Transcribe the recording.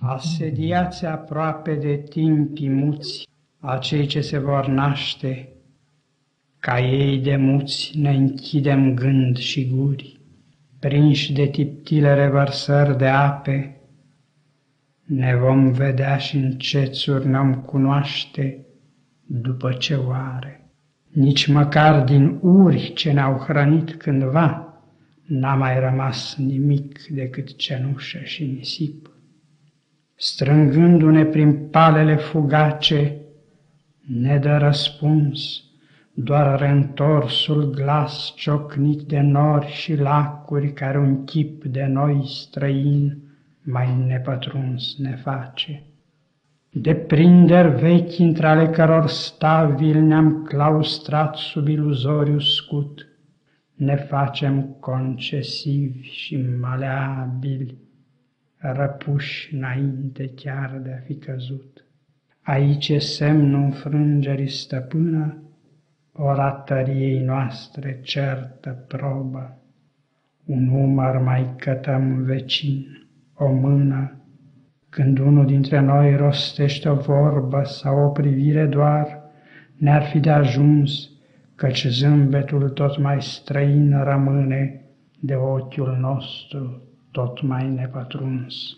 Asediați aproape de timpii muți, acei ce se vor naște, ca ei de muți ne închidem gând și guri, prinși de tiptile revărsări de ape, ne vom vedea și în cețuri ne-om cunoaște după ce oare. Nici măcar din uri ce ne-au hrănit cândva, n-a mai rămas nimic decât cenușă și nisip. Strângându-ne prin palele fugace, ne dă răspuns doar reîntorsul glas ciocnit de nori și lacuri care un chip de noi străin mai nepătruns ne face. De prinder vechi între ale căror stavil ne-am claustrat sub iluzoriu scut, ne facem concesivi și maleabili, răpuși înainte chiar de a fi căzut. Aici e semnul înfrângerii stăpână, oratăriei noastre certă probă. Un umăr mai cătăm vecin, o mână, când unul dintre noi rostește o vorbă sau o privire doar, ne-ar fi de ajuns, căci zâmbetul tot mai străin rămâne de ochiul nostru tot mai nepătruns.